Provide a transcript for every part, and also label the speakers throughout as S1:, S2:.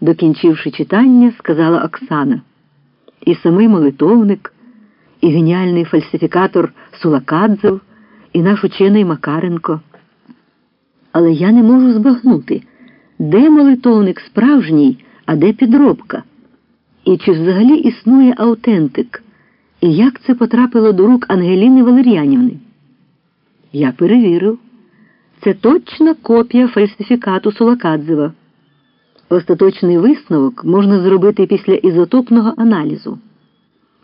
S1: докінчивши читання, сказала Оксана. І самий молитовник, і геніальний фальсифікатор Сулакадзев, і наш учений Макаренко. Але я не можу збагнути, де молитовник справжній, а де підробка. І чи взагалі існує аутентик? І як це потрапило до рук Ангеліни Валер'янівни? Я перевірив. Це точна копія фальсифікату Сулакадзева. Остаточний висновок можна зробити після ізотопного аналізу.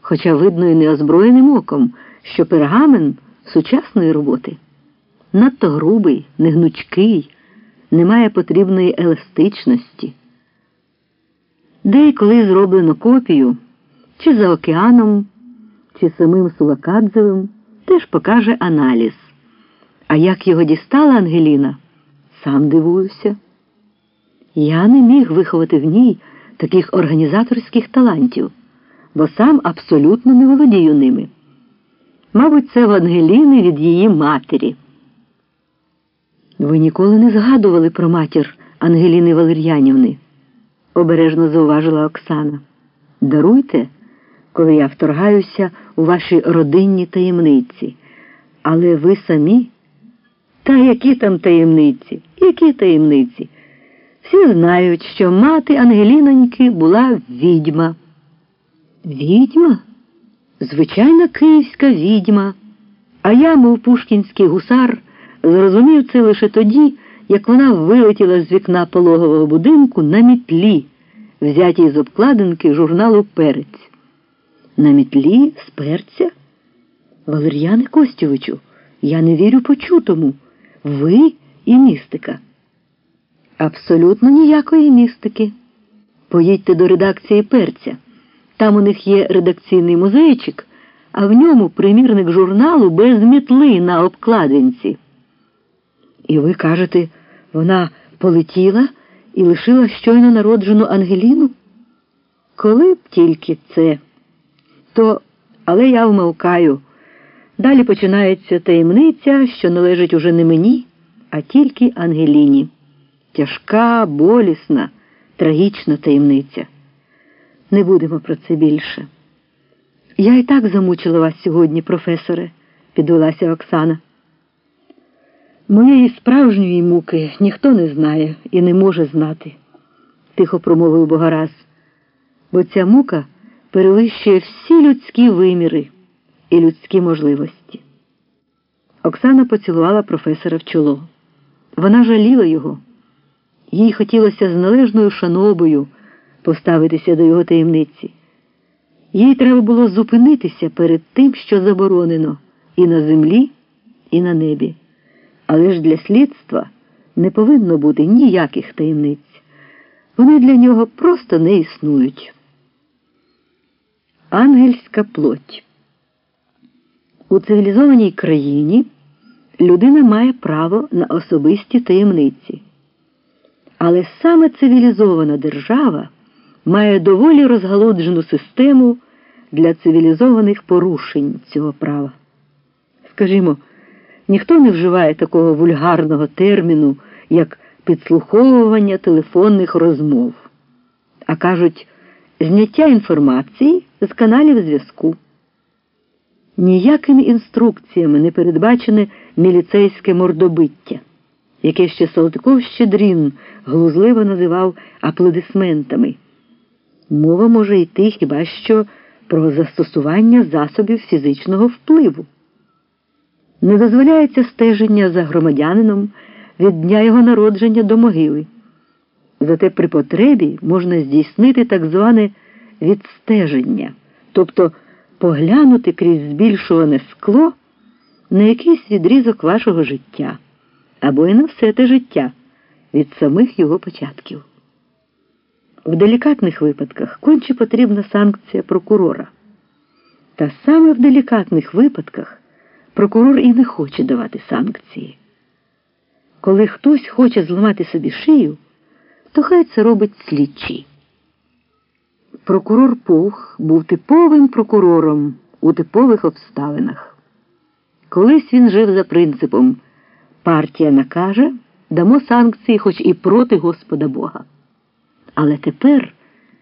S1: Хоча видно і неозброєним оком, що пергамен сучасної роботи надто грубий, негнучкий, не має потрібної еластичності. Де зроблено копію, чи за океаном, чи самим Сулакадзевим, теж покаже аналіз. А як його дістала Ангеліна, сам дивуюся. Я не міг виховати в ній таких організаторських талантів, бо сам абсолютно не володію ними. Мабуть, це в Ангеліни від її матері. Ви ніколи не згадували про матір Ангеліни Валер'янівни, обережно зауважила Оксана. Даруйте, коли я вторгаюся у ваші родинні таємниці, але ви самі. Та які там таємниці? Які таємниці? Всі знають, що мати Ангеліноньки була відьма. Відьма? Звичайна київська відьма. А я, мов пушкінський гусар, зрозумів це лише тоді, як вона вилетіла з вікна пологового будинку на мітлі, взятій з обкладинки журналу Перець. На мітлі з перця? Валер'яне Костєвичу, я не вірю почутому. Ви і містика. Абсолютно ніякої містики. Поїдьте до редакції перця. Там у них є редакційний музейчик, а в ньому примірник журналу без мітли на обкладинці. І ви кажете, вона полетіла і лишила щойно народжену Ангеліну? Коли б тільки це, то, але я вмовкаю. Далі починається таємниця, що належить уже не мені, а тільки Ангеліні. Тяжка, болісна, трагічна таємниця. Не будемо про це більше. Я і так замучила вас сьогодні, професоре, підвелася Оксана. Моєї справжньої муки ніхто не знає і не може знати, тихо промовив Богораз, бо ця мука перевищує всі людські виміри і людські можливості. Оксана поцілувала професора в чоло. Вона жаліла його. Їй хотілося з належною шанобою поставитися до його таємниці. Їй треба було зупинитися перед тим, що заборонено, і на землі, і на небі. Але ж для слідства не повинно бути ніяких таємниць. Вони для нього просто не існують. Ангельська плоть. У цивілізованій країні людина має право на особисті таємниці. Але саме цивілізована держава має доволі розгалоджену систему для цивілізованих порушень цього права. Скажімо, ніхто не вживає такого вульгарного терміну, як підслуховування телефонних розмов, а кажуть, зняття інформації з каналів зв'язку. Ніякими інструкціями не передбачене міліцейське мордобиття, яке ще Салтиков Щедрін глузливо називав аплодисментами. Мова може йти хіба що про застосування засобів фізичного впливу. Не дозволяється стеження за громадянином від дня його народження до могили. Зате при потребі можна здійснити так зване відстеження, тобто поглянути крізь збільшуване скло на якийсь відрізок вашого життя або і на все те життя від самих його початків. В делікатних випадках конче потрібна санкція прокурора. Та саме в делікатних випадках прокурор і не хоче давати санкції. Коли хтось хоче зламати собі шию, то хай це робить слідчий. Прокурор Пух був типовим прокурором у типових обставинах. Колись він жив за принципом партія накаже, дамо санкції хоч і проти Господа Бога. Але тепер